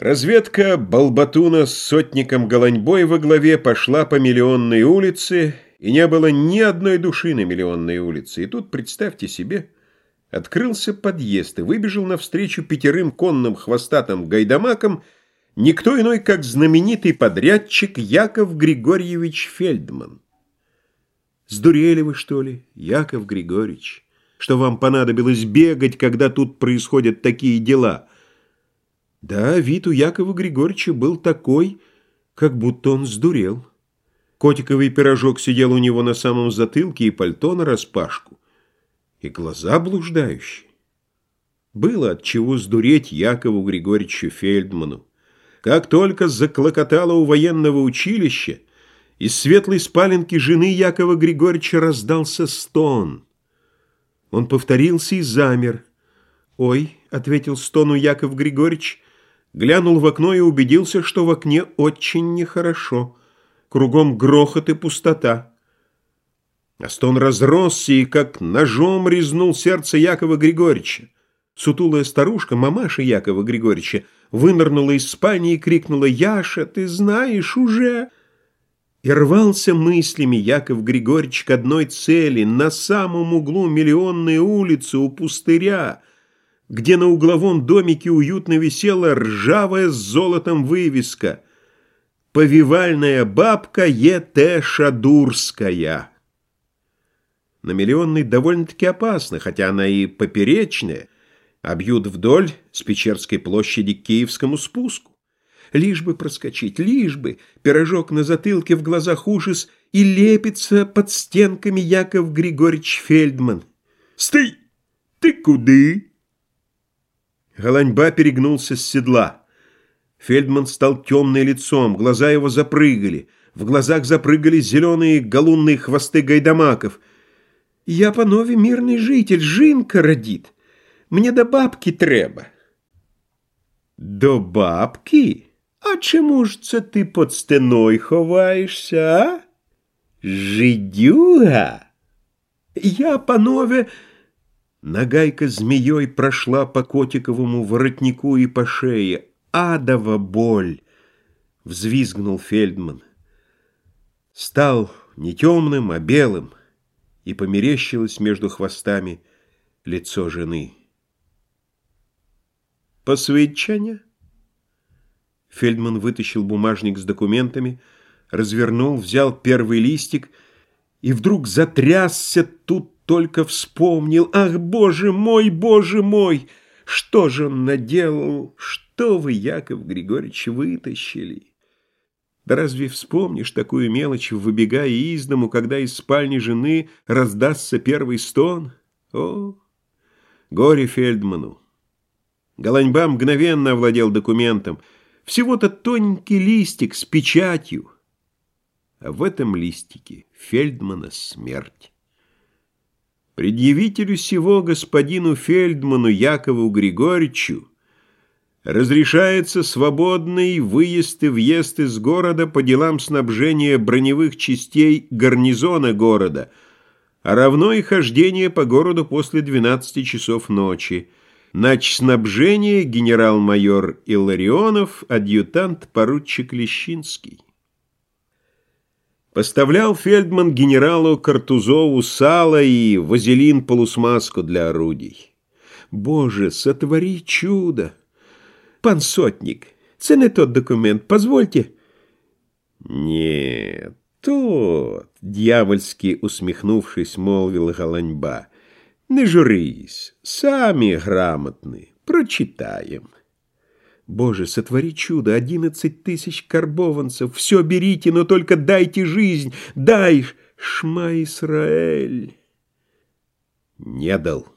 Разведка Балбатуна с сотником Голаньбой во главе пошла по Миллионной улице, и не было ни одной души на Миллионной улице. И тут, представьте себе, открылся подъезд, и выбежал навстречу пятерым конным хвостатым гайдамакам никто иной, как знаменитый подрядчик Яков Григорьевич Фельдман. Сдурели вы, что ли, Яков Григорьевич, что вам понадобилось бегать, когда тут происходят такие дела — да, вид у Якова Григорьевича был такой, как будто он сдурел. Котиковый пирожок сидел у него на самом затылке и пальто нараспашку, и глаза блуждающие. Было от чего сдуреть Якову Григорьевичу Фельдману. Как только заклокотало у военного училища, из светлой спаленки жены Якова Григорьевича раздался стон. Он повторился и замер. «Ой», — ответил стону Яков Григорьевич, — глянул в окно и убедился, что в окне очень нехорошо. Кругом грохот и пустота. А стон разросся и как ножом резнул сердце Якова Григорьевича. Сутулая старушка, мамаша Якова Григорьевича, вынырнула из спальни и крикнула «Яша, ты знаешь уже!» И рвался мыслями Яков Григорьевич к одной цели, на самом углу миллионной улицы у пустыря — где на угловом домике уютно висела ржавая с золотом вывеска «Повивальная бабка Е.Т. Шадурская». На миллионной довольно-таки опасно, хотя она и поперечная, а бьют вдоль с Печерской площади к Киевскому спуску. Лишь бы проскочить, лишь бы, пирожок на затылке, в глазах ужас, и лепится под стенками Яков Григорьевич Фельдман. «Стой! Ты куды?» Голаньба перегнулся с седла. Фельдман стал темным лицом, глаза его запрыгали. В глазах запрыгали зеленые галунные хвосты гайдамаков. «Я, панове, мирный житель, жинка родит. Мне до бабки треба». «До бабки? А чому ж це ти под стеною ховаєшся, а? Жидюга?» «Я, панове...» Нагайка змеей прошла по котиковому воротнику и по шее. Адова боль! Взвизгнул Фельдман. Стал не темным, а белым, и померещилось между хвостами лицо жены. «Посвідчення?» Фельдман вытащил бумажник с документами, развернул, взял первый листик и вдруг затрясся тут только вспомнил. Ах, боже мой, боже мой! Что же он наделал? Что вы, Яков Григорьевич, вытащили? Да разве вспомнишь такую мелочь, выбегая из дому, когда из спальни жены раздастся первый стон? О, горе Фельдману! Голаньба мгновенно овладел документом. Всего-то тоненький листик с печатью. А в этом листике Фельдмана смерть. Предъявителю сего господину Фельдману Якову Григорьевичу разрешается свободный выезд и въезд из города по делам снабжения броневых частей гарнизона города, а равно и хождение по городу после 12 часов ночи. Нач снабжение генерал-майор Илларионов, адъютант-поручик Лещинский. Поставлял Фельдман генералу Картузову сало и вазелин-полусмазку для орудий. Боже, сотвори чудо! Пан сотник, це не тот документ, позвольте. Нет, тот, дьявольски усмехнувшись, молвил Галаньба. Не журись, сами грамотны, прочитаем. Боже, сотвори чудо, одиннадцать тысяч карбованцев, все берите, но только дайте жизнь, дай, Шма Исраэль. Не дал.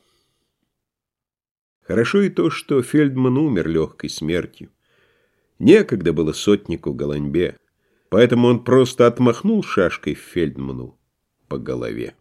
Хорошо и то, что Фельдман умер легкой смертью. Некогда было сотнику Голаньбе, поэтому он просто отмахнул шашкой Фельдману по голове.